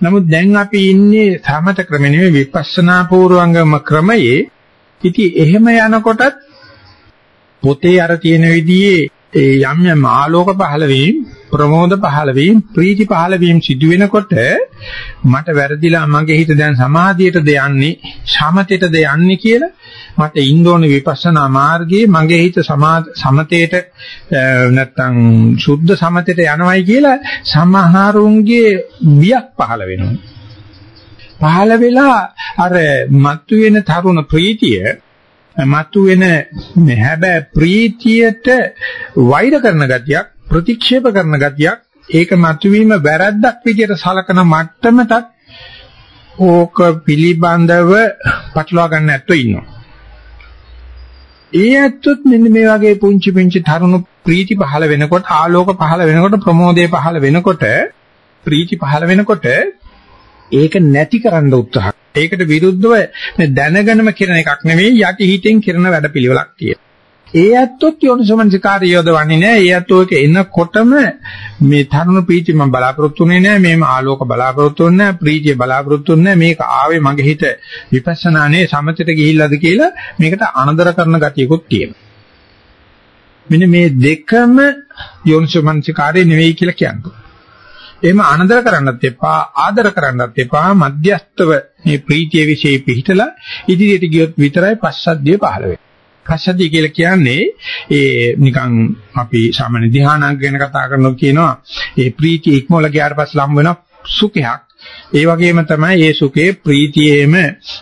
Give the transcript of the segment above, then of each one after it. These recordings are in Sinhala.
නමුත් දැන් අපි ඉන්නේ සමත ක්‍රම නෙවෙයි විපස්සනා පූර්වංගම ක්‍රමයේ. ඉතින් එහෙම යනකොටත් පොතේ අර තියෙන විදිහේ ඒ යම් යම් ආලෝක පහළ වීම ප්‍රමෝද පහළ වීම ප්‍රීති පහළ වීම සිදු වෙනකොට මට වැරදිලා මගේ හිත දැන් සමාධියටද යන්නේ සමතේටද යන්නේ කියලා මට ඉන්දෝන විපස්සනා මාර්ගයේ මගේ හිත සමතේට නැත්තම් සුද්ධ සමතේට යනවයි කියලා සමහරුන්ගේ බියක් පහළ වෙනවා. පහළ වෙලා අර මතුවෙන තරුණ ප්‍රීතිය මතුවෙන හැබැයි ප්‍රීතියට වෛර කරන ගතියක් ප්‍රතික්ෂේප කරන ගතියක් ඒක මතුවීම වැරද්දක් විදියට සලකන මට්ටමටත් ඕක පිළිබඳව පටලවා ගන්න ඇත්තෝ ඉන්නවා. ඒ ඇත්තොත් මෙන්න මේ වගේ පුංචි පුංචි තරුණ ප්‍රීති පහළ වෙනකොට ආලෝක පහළ වෙනකොට ප්‍රමෝදය පහළ වෙනකොට ප්‍රීති පහළ වෙනකොට ඒක නැති කරන්න උත්සාහ. ඒකට විරුද්ධව මේ දැනගෙනම කරන එකක් නෙවෙයි යටි හිතෙන් කරන වැඩපිළිවෙලක් තියෙනවා. ඒ ඇත්තොත් යෝනිසමනසිකාරය යොදවන්නේ නැහැ. ඒ ඇත්තෝ එක එනකොටම මේ තරුණ ප්‍රීතිය මම බලාපොරොත්තු වෙන්නේ නැහැ. මේම ආලෝක බලාපොරොත්තු වෙන්නේ නැහැ. ප්‍රීතිය බලාපොරොත්තු වෙන්නේ නැහැ. මේක ආවේ මගේ හිත විපස්සනානේ සමතට ගිහිල්ලාද කියලා මේකට අනදර කරන ගතියකුත් තියෙනවා. මෙන්න මේ දෙකම යෝනිසමනසිකාරය නෙවෙයි කියලා කියන්නේ. එහෙම අනදර කරන්නත් එපා ආදර කරන්නත් එපා මධ්‍යස්තව මේ ප්‍රීතිය વિશે පිහිටලා ඉදිරියට ගියොත් විතරයි පස්සද්ධිය පහළ වෙන්නේ. පස්සද්ධිය කියලා කියන්නේ ඒ නිකන් අපි සාමාන්‍ය ධ්‍යානංග ගැන කතා කරනකොට කියනවා ඒ ප්‍රීතිය ඉක්මවල ගියාට පස්සේ ලම් වෙන සුඛයක්. ඒ වගේම තමයි මේ සුඛේ ප්‍රීතියේම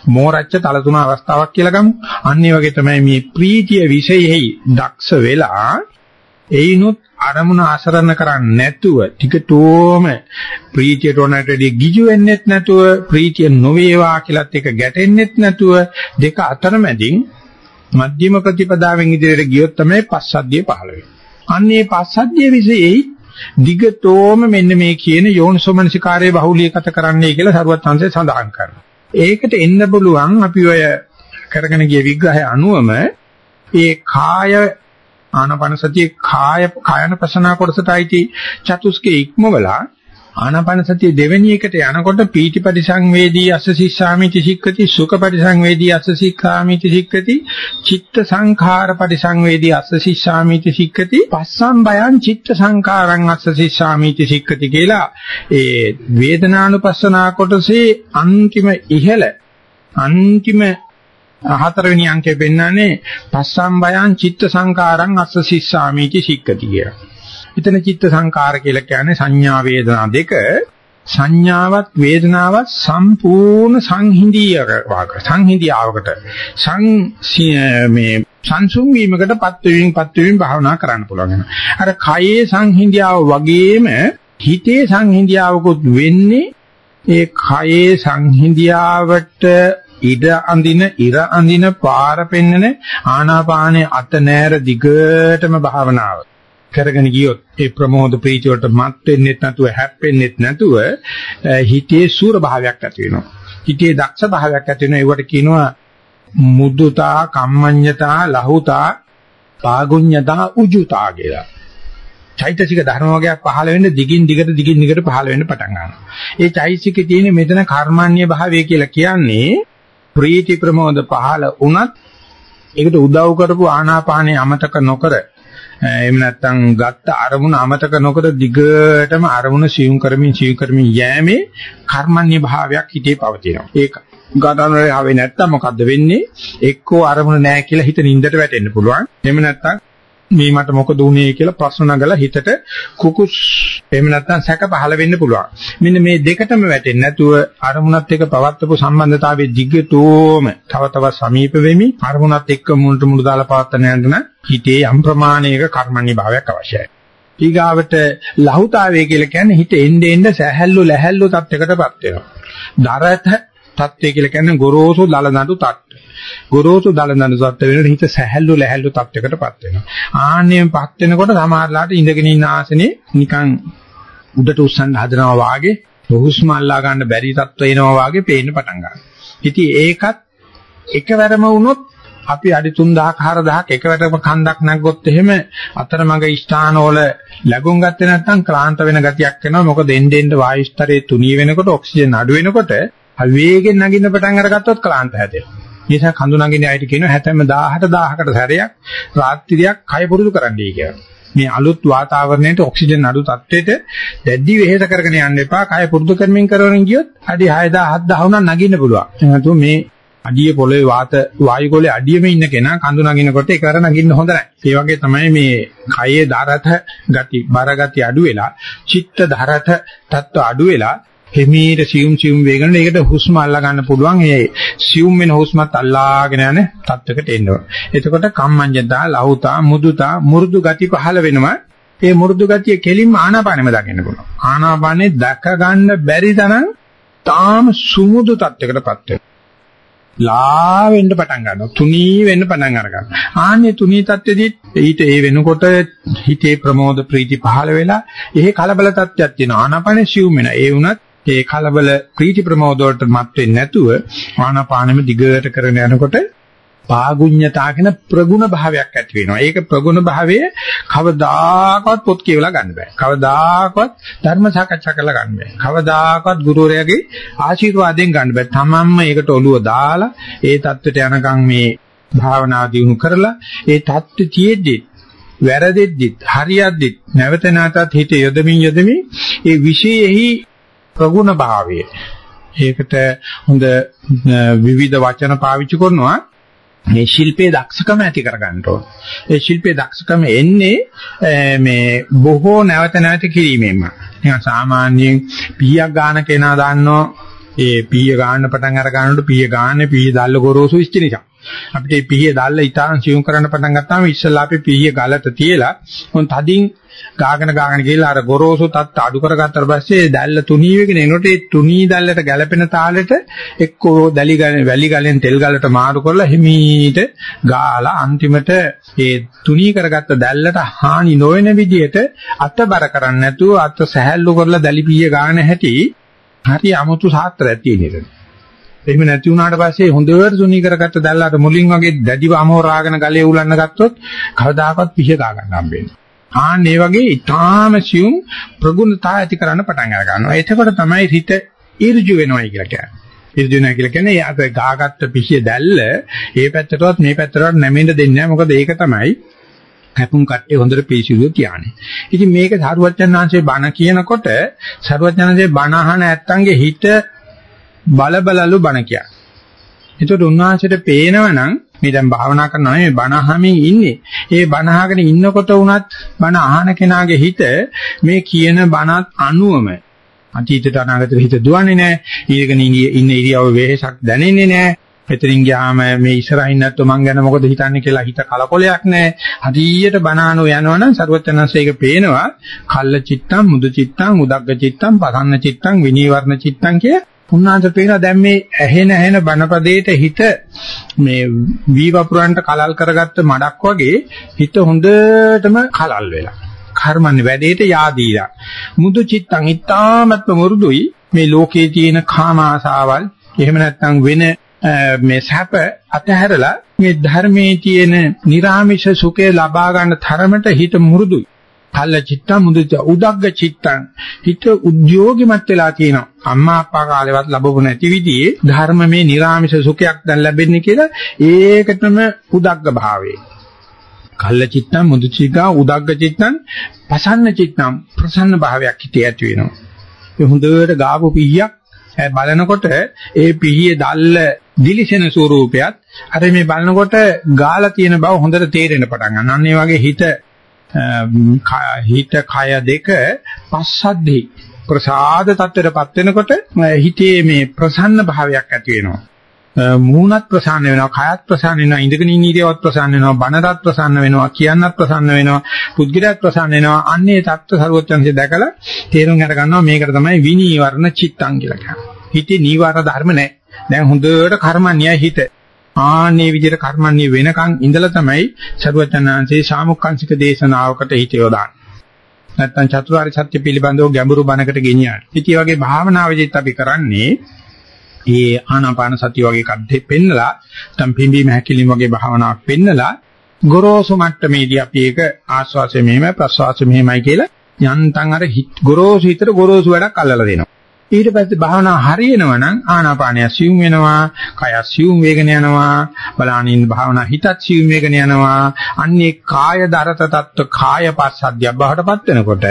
මෝරච්ච තල තුන අවස්ථාවක් කියලා ගමු. අන්න ඒ වගේ තමයි මේ ප්‍රීතිය විශේෂයි දක්ෂ වෙලා ඒිනුත් අරමුණ ආසරණ කරන්නේ නැතුව ටිකටෝම ප්‍රීතියට උනටදී ගිජු වෙන්නෙත් නැතුව ප්‍රීතිය නොවේවා කියලාත් එක ගැටෙන්නෙත් නැතුව දෙක අතරමැදින් මධ්‍යම ප්‍රතිපදාවෙන් ඉදිරියට ගියොත් තමයි පස්සද්ධිය පහළ වෙන්නේ. අන්නේ පස්සද්ධිය විශේෂයි දිගටෝම මෙන්න මේ කියන යෝනිසෝමනසිකාරයේ බහුලීකත කරන්නයි කියලා සරුවත් සංසේ සඳහන් කරනවා. ඒකට එන්න පුළුවන් අපි ඔය කරගෙන ගිය විග්‍රහය අනුවම ඒ කාය ආනාපාන සතිය කාය කායන ප්‍රසනා කොටසට අයිති චතුස්කේ ඉක්මවලා ආනාපාන සතිය දෙවෙනි එකට යනකොට පීටි පරිසංවේදී අස්ස සිස්සාමිති සික්කති සුඛ පරිසංවේදී අස්ස සික්ඛාමිති සික්කති චිත්ත සංඛාර පරිසංවේදී අස්ස සිස්සාමිති සික්කති පස්සම් බයං චිත්ත සංඛාරං අස්ස සිස්සාමිති සික්කති කියලා ඒ වේදනානුපස්සනා කොටසේ අන්තිම ඉහළ අන්තිම හතරවෙනි අංකේ පෙන්නන්නේ පස්සම් බයං චිත්ත සංකාරං අස්ස සිස්සාමිති සික්කති කියලා. එතන චිත්ත සංකාර කියලා කියන්නේ සංඥා වේදනා දෙක සංඥාවත් වේදනාවත් සම්පූර්ණ සංහිඳියක වාක සංහිඳියාවකට සං මේ සංසුන් වීමකටපත් වීම පත් වීම භාවනා කරන්න පුළුවන්. අර කයේ සංහිඳියාව වගේම හිතේ සංහිඳියාවකුත් වෙන්නේ ඒ කයේ සංහිඳියාවට ඉඩ අඳින ඉර අඳින පාර පෙන්නන ආනාපානයේ අත නෑර දිගටම භාවනාව කරගෙන ගියොත් ඒ ප්‍රමෝද ප්‍රීතිය වලට මත් වෙන්නෙත් නැතුව හැප්පෙන්නෙත් නැතුව හිතේ සූර භාවයක් ඇති වෙනවා. හිතේ දක්ෂ භාවයක් ඇති වෙනවා. ඒවට කියනවා මුද්දුතා කම්මඤ්ඤතා ලහුතා පාගුඤ්ඤතා උජුතා කියලා. චෛතසික ධර්ම වර්ගයක් පහළ වෙන්න දිගින් දිගට දිගින් දිගට පහළ වෙන්න පටන් ගන්නවා. ඒ චෛතසිකේ තියෙන මෙතන කර්මන්නේ භාවය කියලා කියන්නේ ප්‍රීති ප්‍රමෝද පහළ වුණත් ඒකට උදව් කරපු ආනාපානේ අමතක නොකර එහෙම නැත්නම් ගත්ත අරමුණ අමතක නොකර දිගටම අරමුණ සියුම් කරමින් සියුම් කරමින් යෑමේ කර්මන්නේ භාවයක් හිතේ පවතිනවා. ඒක ගණනරේ ආවේ නැත්තම් මොකද්ද වෙන්නේ? එක්කෝ අරමුණ නැහැ කියලා හිත නින්දට වැටෙන්න පුළුවන්. එහෙම නැත්නම් මේ මට මොකද වුනේ කියලා ප්‍රශ්න නගලා හිතට කුකුස් එහෙම නැත්නම් සැක පහළ වෙන්න පුළුවන්. මෙන්න මේ දෙකටම වැටෙන්නේ නැතුව අරමුණත් එක්ක පවත්වපු සම්බන්ධතාවයේ දිගටම තව තවත් සමීප වෙමි අරමුණත් එක්ක මුලට මුල දාලා පවත්වන යන හිතේ යම් ප්‍රමාණයක කර්මණ්‍ය භාවයක් අවශ්‍යයි. ඊගාවට ලහුතාවය කියලා කියන්නේ හිත එන්නේ එන්නේ සැහැල්ලු ලැහැල්ලු තත්යකටපත් වෙනවා. දරත තත්ත්වය කියලා කියන්නේ ගොරෝසු දලනඩු තත්ත්වය. ගොරෝසු දලනඩු තත්ත්ව වෙනකොට හිත සැහැල්ලු ලැහැල්ලු තත්යකටපත් වෙනවා. ආන්නේපත් වෙනකොට සමහරලාට ඉඳගෙන ඉන්න ආසනේ නිකන් උඩට උස්සන්න හදනවා වාගේ හුස්ම අල්ලා ගන්න බැරි තත්ත්ව එනවා වාගේ පේන්න පටන් ගන්නවා. ඉතින් ඒකත් එකවරම වුණොත් අපි අඩි 3000 4000ක් එකවරම කන්දක් නැග්ගොත් එහෙම අතරමඟ ස්ථානවල ලැබුම් ගත්තේ නැත්නම් ක්ලාන්ත වෙන ගතියක් එනවා. මොකද එන්නේ එන්නේ වායු ස්තරයේ තුනී වෙනකොට ඔක්සිජන් අඩු වෙනකොට වේගෙන් නගින්න පටන් අරගත්තොත් ක්ලාන්ත හැදෙනවා. නිසා කඳු නගින අයට කියනවා හැතැම්ම 1000ට 1000කට සැරයක් රාත්‍රියක් කය පුරුදු කරන්නයි කියලා. මේ අලුත් වාතාවරණයට ඔක්සිජන් අඩු තත්ත්වයට දැඩි වෙහෙස කරගෙන යන්න එපා. කය පුරුදු කරමින් කරවන ගියොත් අඩි 6000 7000 උනන් නගින්න පුළුවන්. එහෙනම් මේ අඩිය පොළවේ වාත වායු ගෝලයේ අඩියෙම ඉන්න කෙනා කඳු නගිනකොට එකවර නගින්න හොඳ නැහැ. ඒ වගේ තමයි මේ කයේ දරත ගති, බර ගති අඩු වෙලා, චිත්ත දරත තත්ත්ව අඩු වෙලා හිමීට සියුම් සියුම් වේගන ඒකට හුස්ම අල්ලා ගන්න පුළුවන් ඒ සියුම් වෙන හුස්මත් අල්ලාගෙන යන තත්වයකට එනවා. එතකොට කම්මඤ්ඤතා, ලහුතා, මුදුතා, මුරුදු ගති පහළ වෙනවා. ඒ මුරුදු ගතිය කෙලින්ම ආනාපානෙම දකින්න පුළුවන්. ආනාපානේ දැක ගන්න බැරි තරම් තාම සුමුදු තත්වයකටපත් වෙනවා. ලා වෙන්න පටන් ගන්නවා. තුනී වෙන්න පටන් අර ගන්නවා. ආන්නේ තුනී තත්ත්වෙදි ඊට ඒ වෙනකොට හිතේ ප්‍රමෝද ප්‍රීති පහළ වෙලා එහි කලබල තත්ත්වයක් තියෙනවා. ආනාපානෙ සිවුම් වෙනවා. ඒ වුණත් ඒ කලබල ප්‍රීති ප්‍රමෝද වලට මත් වෙන්නේ නැතුව ආනාපානෙම දිගට කරගෙන යනකොට පාගුඤ්ඤතා කියන ප්‍රගුණ භාවයක් ඇති වෙනවා. ඒක ප්‍රගුණ භාවය කවදාකවත් පොත් කියවලා ගන්න බෑ. කවදාකවත් ධර්ම සාකච්ඡා කරලා ගන්න බෑ. කවදාකවත් ගුරුවරයාගේ ආශිර්වාදයෙන් ගන්න බෑ. තමන්ම ඒකට ඔළුව දාලා ඒ தත්ත්වයට යනකම් මේ භාවනා දියුණු කරලා ඒ தත්ත්වය තියෙද්දි වැරදෙද්දි හරියද්දි නැවත නැවතත් හිත යොදමින් යොදමින් ඒ විශේෂෙහි ප්‍රගුණ භාවය ඒකට හොඳ විවිධ වචන පාවිච්චි කරනවා මේ ශිල්පයේ දක්ෂකම ඇති කරගන්න ඕන. ඒ ශිල්පයේ දක්ෂකම එන්නේ මේ බොහෝ නැවත නැවත කිරීමෙන්ම. නිකන් සාමාන්‍යයෙන් පීයක් ගන්න කෙනා දන්නෝ ඒ පීය ගන්න පටන් අර ගන්නකොට පීය ගන්න පීය දැල්ල ගොරෝසු ඉච්ච නිසා. අපිට මේ පීය දැල්ල ඊටාන් සියුම් කරන්න පටන් ගත්තාම ඉස්සෙල්ලා අපි පීය ගලට තියලා මොන් තදින් ගාගෙන ගාගෙන ගිහලා අර ගොරෝසු තත්ත අඩු කරගත්තාට පස්සේ දැල්ල තුනී වෙගෙන එනකොට ඒ තුනී දැල්ලට ගැලපෙන තාලෙට එක්කෝ දැලි ගලෙන් වැලි ගලෙන් තෙල් ගලට මාරු කරලා හිමීට ගාලා අන්තිමට ඒ තුනී කරගත්ත දැල්ලට හානි නොවන විදිහට අතබර කරන්නේ නැතුව අත සැහැල්ලු කරලා දැලි පීය ගාන හැටි හරි අමුතු සාත්‍රයක් තියෙනවා. එහෙම නැති වුණාට පස්සේ හොඳට තුනී කරගත්ත දැල්ලට මුලින් වගේ දැඩිව අමෝරාගෙන ගලේ උලන්න ගත්තොත් කවදාකවත් පිහ ගා ගන්න හම්බෙන්නේ. ආන් මේ වගේ ඊටාම සියුම් ප්‍රගුණතා ඇති කරන්න පටන් අර ගන්නවා. එතකොට තමයි හිත ඍජු වෙනවයි කියලා කියන්නේ. ඍජු වෙනවා කියලා කියන්නේ අත ගාගත්ත පිහිය දැල්ල ඒ පැත්තටවත් මේ පැත්තටවත් නැමෙන්න දෙන්නේ නැහැ. මොකද ඒක තමයි කැපුම් කට්ටේ හොඳට පිළිසිදුව කියන්නේ. ඉතින් මේක සාරුවච්චන්හන්සේ බණ කියනකොට සාරුවච්චන්හන්සේ බණ අහන ඇත්තන්ගේ හිත බලබලලු බණ කියන්නේ. ඒකට උන්වහන්සේට පේනවනම් මේ දැන් භාවනා කරනවා නෙමෙයි බණ අහමින් ඉන්නේ. ඒ බණ අහගෙන ඉන්නකොට වුණත් බණ අහන කෙනාගේ හිත මේ කියන බණත් අනුවම අතීතයට අනාගතයට හිත දුවන්නේ නැහැ. ඊගෙන ඉන්න ඉරියව වෙහසක් දැනෙන්නේ නැහැ. මෙතනින් ගියාම මේ ඉස්සරහින් නැත්නම් මං ගැන මොකද හිතන්නේ කියලා හිත කලකොලයක් නැහැ. හදියට බණානෝ යනවනම් සරුවචනංශයක පේනවා කල්ල චිත්තං මුදු චිත්තං උදග්ග චිත්තං පසන්න චිත්තං විනීවරණ චිත්තං කිය උන්වහන්සේ පේනවා දැන් මේ ඇහෙන ඇහෙන බණපදේට හිත මේ වී වපුරන්ට කලල් කරගත්ත මඩක් වගේ හිත හොඳටම කලල් වෙලා. කර්මන්නේ වැඩේට yaadීලා මුදු චිත්තං ඊ타මත්ම මුරුදුයි මේ ලෝකේ තියෙන කාම ආසාවල් එහෙම නැත්නම් වෙන මේ සැප අතහැරලා මේ ධර්මයේ තියෙන නිර්ාමිෂ සුඛය ලබා ගන්න තරමට හිත මුරුදුයි. කල්ල චිත්තං මුදිත උදග්ග චිත්තං. හිත උද්‍යෝගිමත් වෙලා තියෙනවා. අම්මා අප්පා කාලේවත් ලැබුණ නැති විදිහේ ධර්මමේ නිර්ාමිෂ සුඛයක් දැන් ලැබෙන්නේ කියලා ඒකටම උදග්ග භාවයේ කල්ල චිත්තං මුදිචිකා උදග්ග චිත්තං පසන්න චිත්තං ප්‍රසන්න භාවයක් හිතේ ඇති වෙනවා. ඒ හොඳට ගාපු පිහියක් බලනකොට ඒ පිහියේ දැල්ල දිලිසෙන ස්වරූපයත් අර මේ බලනකොට ගාලා තියෙන බව හොඳට තේරෙන්න පටන් ගන්නවා. අන්න ඒ වගේ හිත හිත කය දෙක පස්සද්ධි ප්‍රසාද තත්ත්වයටපත් වෙනකොට හිතේ මේ ප්‍රසන්න භාවයක් ඇති වෙනවා. මූණත් ප්‍රසන්න වෙනවා කයත් ප්‍රසන්න වෙනවා ඉඳගෙන ඉන්න ඉරියවත් ප්‍රසන්න වෙනවා බනරත් ප්‍රසන්න වෙනවා කියන්නත් ප්‍රසන්න වෙනවා පුද්ගලයාත් ප්‍රසන්න වෙනවා අන්නේ தත්ත්ව ਸਰවොච්චන්සේ දැකලා තේරුම් අර ගන්නවා මේකට තමයි විනීවරණ චිත්තං කියලා කියන්නේ. හිතේ නීවර ධර්ම නැහැ. දැන් හොඳට කර්මන්‍යයි හිත. ආන්නේ විදිහට කර්මන්නේ වෙනකන් ඉඳලා තමයි සරුවචනාංශේ ශාමුක්කංශික දේශනාවකට හිත යොදාන්නේ. නැත්තම් චතුරාර්ය සත්‍ය පිළිබඳව ගැඹුරු බණකට ගෙනියන්නේ. ඉතින් වගේ භාවනාවේදීත් අපි කරන්නේ ඒ ආනාපාන සතිය වගේ එකක් පෙන්නලා නැත්නම් පිම්බීම හැකිලිම වගේ භාවනාවක් පෙන්නලා ගොරෝසු මට්ටමේදී අපි ඒක ආස්වාසය මෙහෙමයි ප්‍රස්වාසය මෙහෙමයි කියලා යන්තම් අර ගොරෝසු හිතට ගොරෝසු වැඩක් අල්ලලා දෙනවා. ඊට පස්සේ භාවනාව හරියනවා නම් ආනාපානය සියුම් වෙනවා, කය සියුම් වේගන යනවා, බලානින් භාවනා හිතත් සියුම් වේගන යනවා. අන්නේ කාය දරත තත්ත්ව කාය පස්සද්ධිය බවටපත් වෙනකොට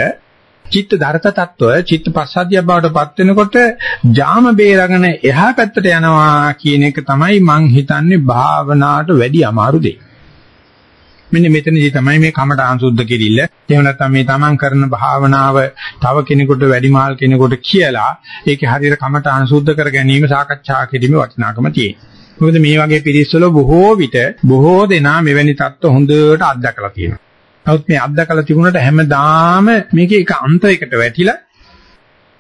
චිත්ත දරත තත්ත්වය චිත්ත පස්සද්ධිය බවටපත් වෙනකොට ජාම බේරගෙන එහා පැත්තට යනවා කියන එක තමයි මං හිතන්නේ භාවනාවට වැඩි අමාරු දෙයක්. මෙන්න මෙතනදී තමයි මේ කමට අංශුද්ධ කිරිල්ල. එහෙම නැත්නම් මේ තමන් කරන භාවනාව තව කෙනෙකුට වැඩිමාල් කෙනෙකුට කියලා ඒකේ හරියට කමට අංශුද්ධ කර ගැනීම සාකච්ඡා කිරීමේ වටිනාකම තියෙනවා. මොකද මේ වගේ පිරිස්වල බොහෝ විට බොහෝ දෙනා මෙවැනි தত্ত্ব හොඳට අත්දකලා තියෙනවා. නමුත් මේ අත්දකලා තිබුණට හැමදාම මේකේ එක අන්තයකට වැටිලා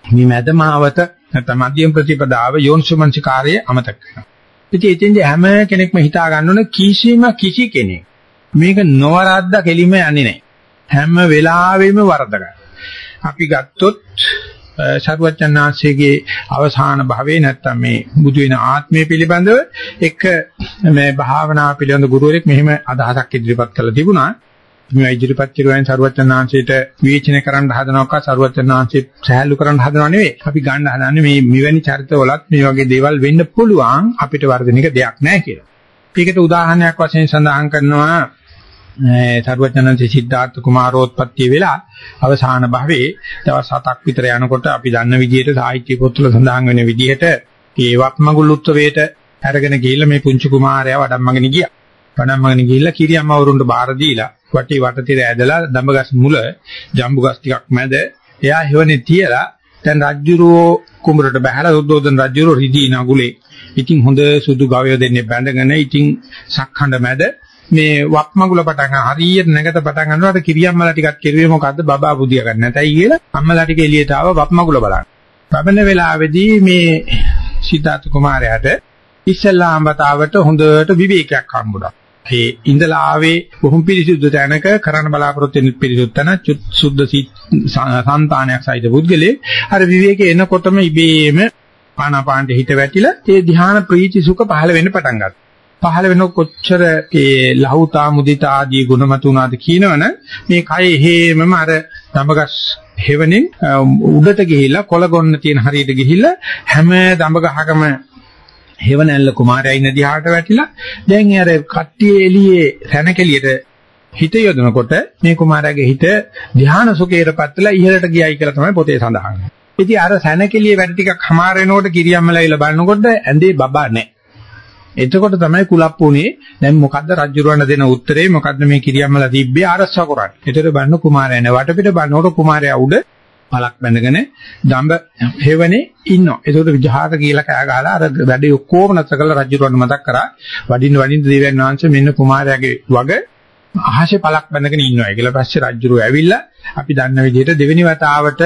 මේ මැදමාවත නැත්නම් මධ්‍යම ප්‍රතිපදාව යෝන්සුමංච කාර්යය අමතක කරනවා. ඉතින් එතෙන්දී හැම කෙනෙක්ම හිතා ගන්න ඕන කිසිම කිසි කෙනෙක් මේක නොවරද්දා කෙලිම යන්නේ නැහැ. හැම වෙලාවෙම වරදගන්න. අපි ගත්තොත් ශරුවචනාංශයේ අවසාන භවයේ නැත්තම් මේ බුදු වෙන ආත්මය පිළිබඳව එක මේ භාවනා පිළිබඳ ගුරුවරයෙක් මෙහෙම අදහසක් ඉදිරිපත් කළා තිබුණා. මේ ඉදිරිපත් කරුවෙන් ශරුවචනාංශයට විවේචනය කරන්න හදනවක්ක ශරුවචනාංශය සහැල්ලු කරන්න හදනව නෙවෙයි. අපි ගන්න හදන්නේ මේ මෙවැනි චරිතවලත් මේ වගේ දේවල් වෙන්න පුළුවන් අපිට වර්ධනික දෙයක් නැහැ කියලා. ඒකට උදාහරණයක් වශයෙන් සඳහන් කරනවා සර්වඥාන්සේ සිද්ධාර්ථ කුමාරෝත්පත්ති වෙලා අවසාන භවයේ දවස් 7ක් විතර යනකොට අපි දන්න විදිහට සාහිත්‍ය පොත්වල සඳහන් වෙන විදිහට ඒ වක්මගුල් උත්සවයට අරගෙන ගිහිල්ලා මේ පුංචි කුමාරයා වඩම්මගෙන ගියා. වඩම්මගෙන ගිහිල්ලා කිරියම්ම වරුන්ට බාර දීලා වටි වටතිර ඇදලා දඹගස් මුල ජම්බුගස් ටිකක් මැද එයා හේවනේ තියලා දැන් රජ්ජුරෝ කුඹරට බහැලා සුද්ධෝදන රජ්ජුරෝ රිදී නගුලේ ඉතින් හොඳ සුදු ගවය දෙන්නේ බැඳගෙන ඉතින් සක්ඛණ්ඩ මැද මේ වක්මගුල පටන් හරියට නැගත පටන් ගන්නකොට කිරියම්මලා ටිකක් කෙරුවේ මොකද්ද බබා බුදියා ගන්න නැතයි කියලා අම්මලා ටික එළියට ආව වක්මගුල බලන්න. පබන වෙලාවේදී මේ සිතාත් කුමාරයාට ඉස්ලාම් වතාවට හොඳට විවේකයක් හම්බුණා. ඒ ඉඳලා ආවේ බොහොම පිරිසුදු තැනක කරන්න බලාපොරොත්තු වෙන පිරිසුදු තැන සුද්ධ සංතානයක් සහිත පුද්ගලේ අර විවේකේ එනකොටම ඉබේම ආනාපානට හිත වැටිලා ඒ ධ්‍යාන ප්‍රීති සුඛ පහළ වෙන්න පටන් ගත්තා. පහළ වෙන කොච්චර ඒ ලහුතා මුදිතා ආදී ගුණමතුනාද කියනවනම් මේ කය හේමම අර දඹගස් හේවණින් උඩට ගිහිල්ලා කොළගොන්න තියෙන හරියට ගිහිල්ලා හැම දඹගහකම හේවණැල්ල කුමාරයා ඉන්න දිහාට වැටිලා දැන් අර කට්ටිය එළියේ සැනකෙලියට හිත යොදනකොට මේ කුමාරයාගේ හිත ධ්‍යාන සුඛේරපත්ලා ඉහළට ගියයි කියලා තමයි පොතේ සඳහන් වෙන්නේ. ඉතින් අර සැනකෙලියේ වැඩ ටිකක් හමාර වෙනකොට කිරියම්මලා ඉල බලනකොට ඇඳේ බබා නැහැ. එතකොට තමයි කුලප්පුනේ දැන් මොකද්ද රජුරවන්න දෙන උත්තරේ මොකද්ද මේ කිරියම්මලා තිබ්බේ ආරස්සා කරන්නේ. ඒතර බන්න කුමාරයා නේ වටපිට බන්නකොට කුමාරයා උඩ පලක් බැඳගෙන දඹ හේවනේ ඉන්නවා. ඒකට විජහාට කියලා කෑ ගහලා අර වැඩේ ඔක්කොම නැතර කරලා රජුරවන්න මතක් කරා. වඩින්න වඩින්න දේවයන් වහන්සේ මෙන්න කුමාරයාගේ වග අහසේ පලක් බැඳගෙන ඉන්නවා. ඒකල පස්සේ රජුරෝ ඇවිල්ලා අපි දන්න විදිහට දෙවෙනි වතාවට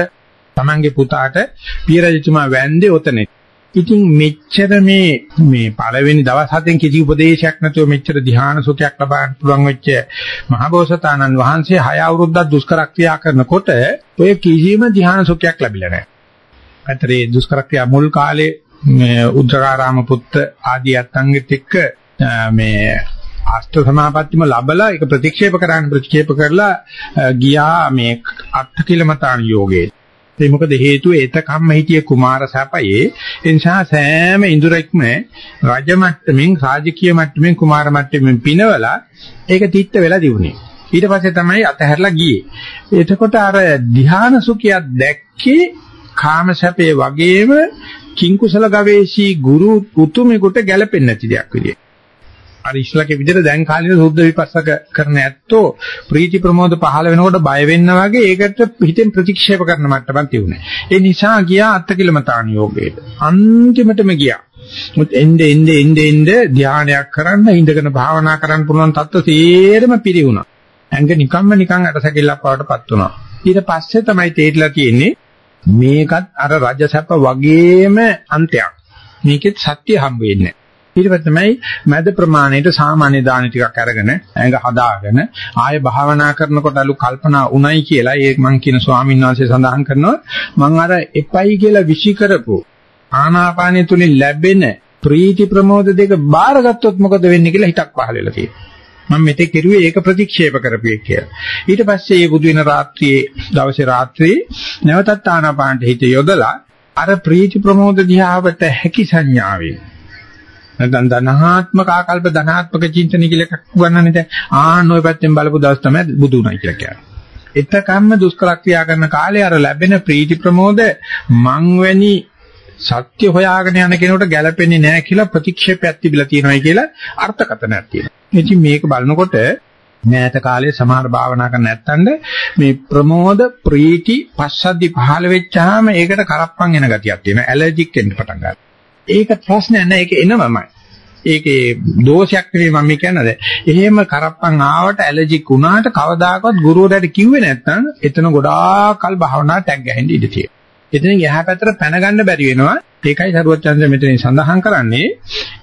තමන්ගේ පුතාට පිය රජතුමා වැන්දේ ඔතනේ. ඉතින් මෙච්චර මේ මේ පළවෙනි දවස් හතෙන් කිසි උපදේශයක් නැතුව මෙච්චර ධ්‍යාන සුඛයක් ලබන්න පුළුවන් වෙච්ච මහබෝසතාණන් වහන්සේ හය අවුරුද්දක් දුෂ්කර ක්‍රියා කරනකොට ඔය කිසිම ධ්‍යාන සුඛයක් ලැබිලා නැහැ. අතරේ දුෂ්කර ක්‍රියා මුල් කාලේ මේ උද්දකාරාම පුත්ත ආදී අත්ංගෙත් එක්ක මේ අෂ්ට සමාපත්තිම ලබලා ඒක ප්‍රතික්ෂේප කරන්න ප්‍රතික්ෂේප කරලා ගියා මේ අට්ඨ කිලමතාන් යෝගේ ඒ මොකද හේතුව එතකම්ම හිටිය කුමාර සැපයේ ඒ නිසා සෑම ඉඳුරෙක්ම රජ මට්ටමින් රාජකීය මට්ටමින් කුමාර මට්ටමින් පිනවලා ඒක තිත්ත වෙලා දිනුනේ. ඊට පස්සේ තමයි අතහැරලා ගියේ. එතකොට අර ධ්‍යාන සුඛයක් දැක්කේ කාම සැපේ වගේම කිංකුසල ගවේෂී ගුරු උතුමෙකුට ගැලපෙන්නේ නැති දෙයක් විදියට. අර ඉස්ලාගේ විදිහට දැන් කාලේ සුද්ධ විපස්සක කරන ඇත්තෝ ප්‍රීති ප්‍රමෝද පහළ වෙනකොට බය වෙන්න වගේ ඒකට හිතෙන් ප්‍රතික්ෂේප කරන මට්ටමක් තිබුණේ. ඒ නිසා ගියා අත්කිලමතාන යෝගයට. අන්තිමටම ගියා. මුත් එnde එnde එnde එnde ධානයක් කරන්න ඉඳගෙන භාවනා කරන්න පුළුවන් තත්ත්ව තේරම පිරිුණා. ඇඟ නිකම්ම නිකන් අටසැකිල්ලක් වඩටපත් වුණා. ඊට පස්සේ තමයි තේරිලා තියෙන්නේ මේකත් අර රජසැප වගේම අන්තයක්. මේකෙත් සත්‍ය හම්බ වෙන්නේ ඊට පස්සේ තමයි මැද ප්‍රමාණයට සාමාන්‍ය දාන ටිකක් අරගෙන ඇඟ හදාගෙන ආය භාවනා කරනකොට අලු කල්පනා උණයි කියලා ඒ මං කියන ස්වාමීන් වහන්සේ සඳහන් කරනවා මං අර එපයි කියලා විසි කරපු ආනාපානිය තුලින් ලැබෙන ප්‍රීති ප්‍රමෝද දෙක බාරගත්තොත් මොකද වෙන්නේ කියලා හිතක් පහළ වෙලා තියෙනවා. මම මෙතෙක් කෙරුවේ ඒක ප්‍රතික්ෂේප කරපියෙ කියලා. ඊට පස්සේ මේ බුදු වෙන රාත්‍රියේ දවසේ රාත්‍රියේ නැවතත් ආනාපානට හිත යොදලා අර ප්‍රීති ප්‍රමෝද දිහාවට හැකි සංඥාවෙන් නැත්නම් ධනාත්මක ආකල්ප ධනාත්මක චින්තන කියලා එකක් වන්නනේ දැන් ආන්න ඔය පැත්තෙන් බලපු දවස් තමයි බුදු උනායි කියලා කියන්නේ. එතකම්ම දුෂ්කර ක්‍රියා කරන කාලේ අර ලැබෙන ප්‍රීති ප්‍රමෝද මං වැනි සත්‍ය හොයාගෙන යන කෙනෙකුට ගැළපෙන්නේ නැහැ කියලා ප්‍රතික්ෂේපයක් තිබිලා තියෙනවායි කියලා අර්ථකථනයක් තියෙනවා. ඉතින් මේක බලනකොට මෑත කාලේ සමහර භාවනා කරන නැත්තඳ මේ ප්‍රමෝද ප්‍රීති පස්සද්ධි පහළ වෙච්චාම ඒකට කරප්පන් එන ගතියක් තියෙනවා. ඇලර්ජික් වෙන්න පටන් ගන්නවා. ඒක ප්‍රශ්නයක් නෑ ඒක එනවමයි. ඒකේ දෝෂයක් නෙවෙයි මම කියන්නේ. එහෙම කරප්පන් ආවට ඇලර්ජික් වුණාට කවදාකවත් ගුරුවරයාට කිව්වේ නැත්නම් එතන ගොඩාක් කල් භාවනා ටැග් ගහින්න ඉඩ තියෙනවා. එතනින් එහා පැත්තට පැන ගන්න බැරි වෙනවා. ඒකයි සරුවත් චන්ද්‍ර මෙතනින් සඳහන් කරන්නේ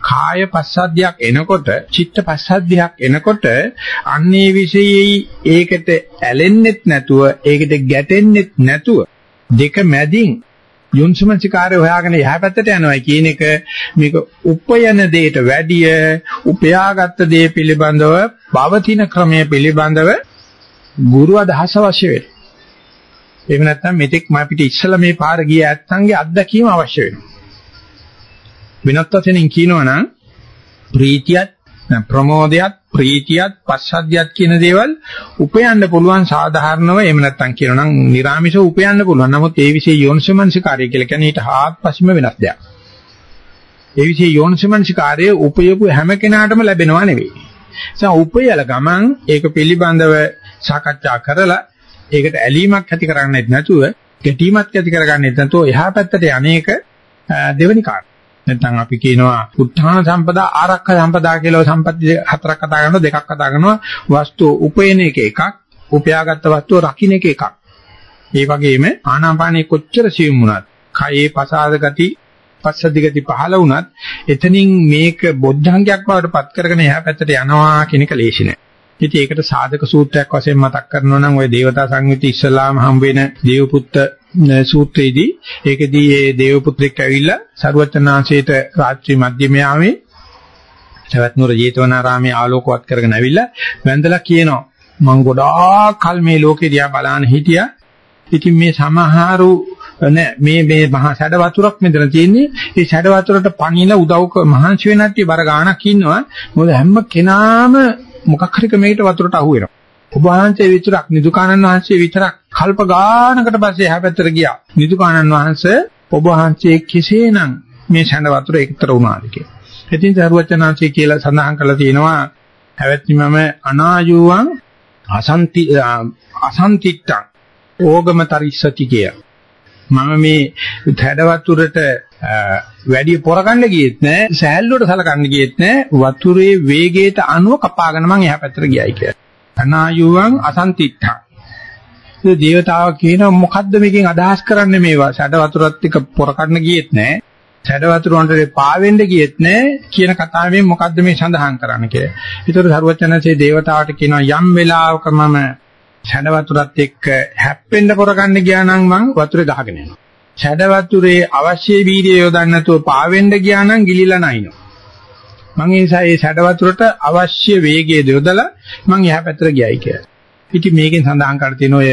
කාය පස්සද්ධියක් එනකොට, චිත්ත පස්සද්ධියක් එනකොට අන්නේ විශේෂයි ඒකට ඇලෙන්නෙත් නැතුව, ඒකට ගැටෙන්නෙත් නැතුව දෙක මැදින් යොන්සමංචකාරය හොයාගෙන එහා පැත්තට යනවා කියන එක මේක උපයන දෙයට වැඩිය උපයාගත් දේ පිළිබඳව පවතින ක්‍රමය පිළිබඳව ගුරු අදහස අවශ්‍ය වෙනවා. එහෙම නැත්නම් මෙතෙක් මම පිට ඉස්සලා මේ පාර ගිය ඇත්තන්ගේ අත්දැකීම අවශ්‍ය වෙනවා. වෙනත් වශයෙන් කියනවනම් ප්‍රීතියත් ප්‍රමෝදයත් ප්‍රීතියත් පස්සද්ධියත් කියන දේවල් උපයන්න පුළුවන් සාධාරණව එහෙම නැත්නම් කියනනම් නිර්ාමිෂව උපයන්න පුළුවන්. නමුත් ඒ વિશે යෝනිසමනසිකාරය කියලා කියන්නේ ඊට හාත්පසින්ම වෙනස් දෙයක්. ඒ વિશે යෝනිසමනසිකාරයේ උපයපු හැම කෙනාටම ලැබෙනවා නෙවෙයි. ඒ උපයල ගමන් ඒක පිළිබඳව සාකච්ඡා කරලා ඒකට ඇලීමක් ඇති කරගන්නෙත් නැතුව, ගැටීමක් ඇති කරගන්නෙත් නැතුව එහා පැත්තට යන්නේක දෙවෙනි කාරණා. නැත්නම් අපි කියනවා උත්හාන සම්පදා ආරක්ෂ සම්පදා කියලා සම්පත්ති හතරක් කතා කරනවා දෙකක් කතා කරනවා. වස්තු උපයන එක එකක් උපයාගත්ත වස්තුව රකින්න එක එකක්. ඒ වගේම ආනාපානෙ කොච්චර සියුම් වුණත් කයේ පසාද ගති පස්සද්ධි ගති පහළ වුණත් එතනින් මේක බොද්ධංගයක් බවට පත් කරගෙන එහා පැත්තට යනවා කියන එක ලේසි නෑ. ඉතින් ඒකට සාධක සූත්‍රයක් වශයෙන් මතක් කරනවා නම් ওই දේවතා සංයුති ඉස්සලාම හම් වෙන දේවපුත්ත සූත්‍රයේදී ඒකෙදී ඒ දේවපුත්‍රෙක් ඇවිල්ලා සරුවචනාංශයට රාත්‍රී මධ්‍යමයාවේ සවැත්නුර ජේතවනාරාමයේ ආලෝකවත් කරගෙන ඇවිල්ලා වැඳලා කියනවා මම ගොඩාක් කල් මේ ලෝකේ දිහා බලන හිටියා. ඉතින් මේ සමහරු නෑ මේ මේ මහා සැඩ වතුරක් මෙතන තියෙන්නේ. ඒ සැඩ වතුරට පණිලා උදව් මහන්සි වෙන නැටි බර ගාණක් ඉන්නවා. මොකද හැම කෙනාම මොකක් හරි ක්‍රමයකට වතුරට අහු වෙනවා. ඔබ වහන්සේ විතරක් නිදුකානන් වහන්සේ විතරක් කල්ප ගානකට පස්සේ එහා පැත්තට ගියා. නිදුකානන් වහන්සේ ඔබ වහන්සේ කෙසේනම් මේ ඡන්ද වතුර එකතර වුණාද කියලා. ඉතින් සරුවචනාංශය කියලා සඳහන් කරලා තියෙනවා හැවැත්නි මම අනායුවන් අසන්ති අසන්තිට්ඨං ඕගමතරිස්සති කිය. මම මේ හැඩ වතුරට වැඩි පොරකන්න ගියෙත් නෑ සෑල්ලුවට සලකන්න ගියෙත් නෑ වතුරේ වේගයට අනුව කපාගෙන මම එහා පැත්තට ගියයි කියලා. අනායුවන් අසන්තිට්ඨං. ඒ දේවතාව කියන මොකද්ද මේකෙන් අදහස් කරන්නේ මේවා? සැඩ වතුරත් එක්ක පොරකන්න ගියෙත් නෑ. සැඩ වතුර වලට පාවෙන්න ගියෙත් නෑ කියන කතාවෙන් මොකද්ද මේ සඳහන් කරන්නේ කියලා. ඒතර සරුවචනසේ දේවතාවට කියනවා යම් වෙලාවක මම සැඩ වතුරත් එක්ක හැප්පෙන්න පොරකන්න ගියා නම් මං වතුරේ ගහගෙන යනවා. සැඩ වතුරේ අවශ්‍ය වීර්යය යොදන්න නැතුව පාවෙන්න ගියා නම් ගිලිලා නැිනවා. මම ඒ නිසා ඒ සැඩ වතුරට අවශ්‍ය වේගය යොදලා මම එහා පැත්තට ගියයි කියලා. ඉතින් මේකෙන් සඳහන් කර තියෙන ඔය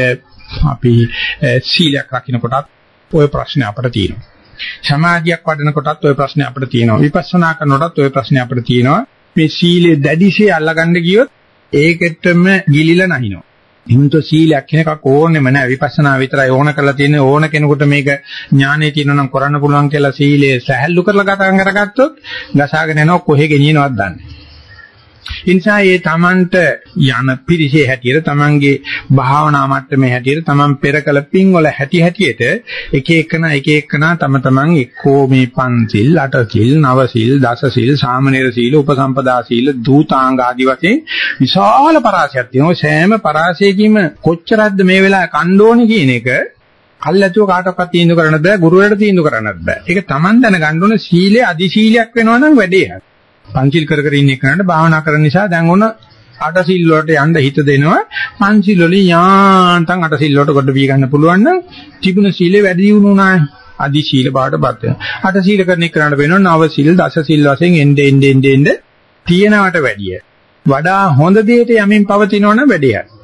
අපි සීලයක් රකින්න කොටත් ඔය ප්‍රශ්නේ අපිට තියෙනවා. සමාධියක් වඩන කොටත් ඔය ප්‍රශ්නේ අපිට තියෙනවා. විපස්සනා කරනකොටත් ඔය ප්‍රශ්නේ අපිට තියෙනවා. මේ සීලේ දැඩිශේ අල්ලගන්න ගියොත් ඒකෙටම ගිලිලා නැහිනවා. හිමුතු සීලයක් කියන එකක් ඕනෙම නැහැ විපස්සනා විතරයි ඕන කරලා තියෙන්නේ. ඕන කෙනෙකුට මේක ඥානෙ තියෙනවා නම් කරන්න පුළුවන් කියලා සීලය සැහැල්ලු කරලා ගතන් කරගත්තොත් ගසාගෙන යනවා. කොහෙ ගෙනියනවද දන්නේ? ඉන්සා ඒ තමන්ට යන පිරිසේ හැටියට තමන්ගේ භාවනා මට්ටමේ හැටියට තමන් පෙර කළ පින් වල හැටි හැටියට එක එකන එක එකන තම තමන් එක්කෝ මේ පන්සිල් අටසිල් නවසිල් දසසිල් සාමනීර සීල උපසම්පදා සීල දූතාංග ආදී වශයෙන් විශාල පරාසයක් තියෙනවා. සෑම පරාසයකින්ම කොච්චරක්ද මේ වෙලාවේ කණ්ඩෝනි කියන එක කල්ැතුව කාටවත් තීන්දුව කරන්න බෑ ගුරුවරයාට තීන්දුව කරන්නත් බෑ. ඒක තමන් දැනගන්න ඕනේ සීලේ අදි සීලයක් වෙනවා නම් වැඩේ. හරි පංචිල් කර කර ඉන්න එකනට භාවනා කරන නිසා දැන් ඔන්න අටසිල් වලට යන්න හිත දෙනවා පංචිල් වලින් යාන්තම් අටසිල් වලට කොට වී ගන්න පුළුවන් නම් තිබුණ සීලේ වැඩි වුණා අදි සීල බාටපත් වෙනවා. අට සීල කරන එකට වෙනවා නව සීල් දස සීල් වශයෙන් එnde ende ende ende තියෙනවට වැඩිය. වඩා හොඳ දෙයට යමින් පවතිනවනම් වැඩේ යනවා.